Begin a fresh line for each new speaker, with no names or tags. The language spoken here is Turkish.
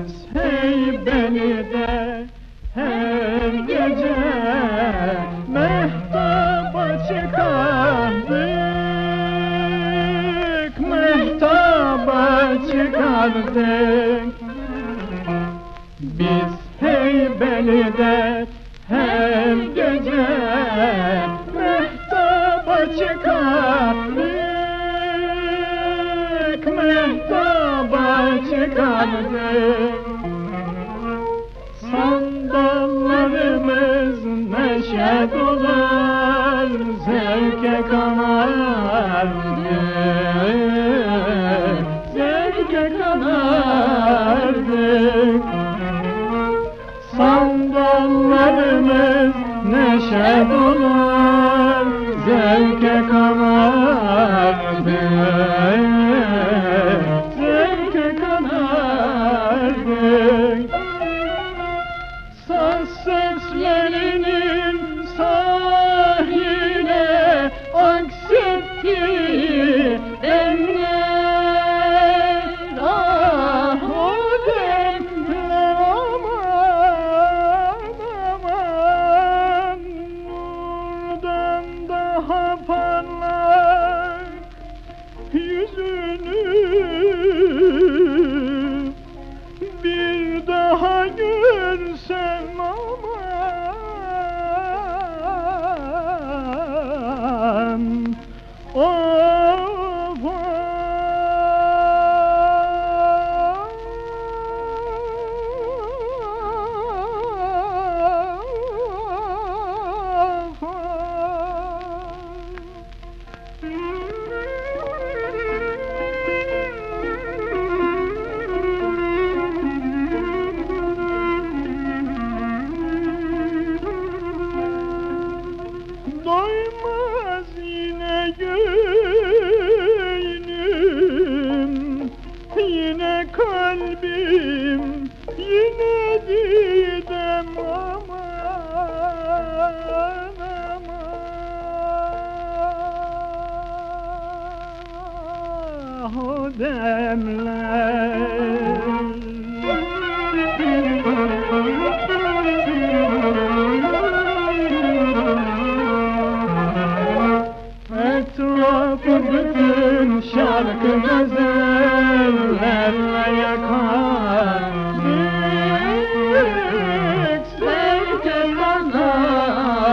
Biz Heybeli'de her gece mehtaba çıkardık Mehtaba çıkardık. Biz Heybeli'de her gece mehtaba çıkardık Mehtaba çıkardık Sandallarımız neşe dolar Zevke kanardı. Zevke kanardık Sandallarımız neşe dolar daha parlak yüzünü. Bir daha görsem aman. Of Doymaz yine gönlüm Yine kalbim Yine didem aman aman. O demler Bakın bütün şarkımızı vermeye kaldık Herkes anardı